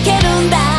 que não dá.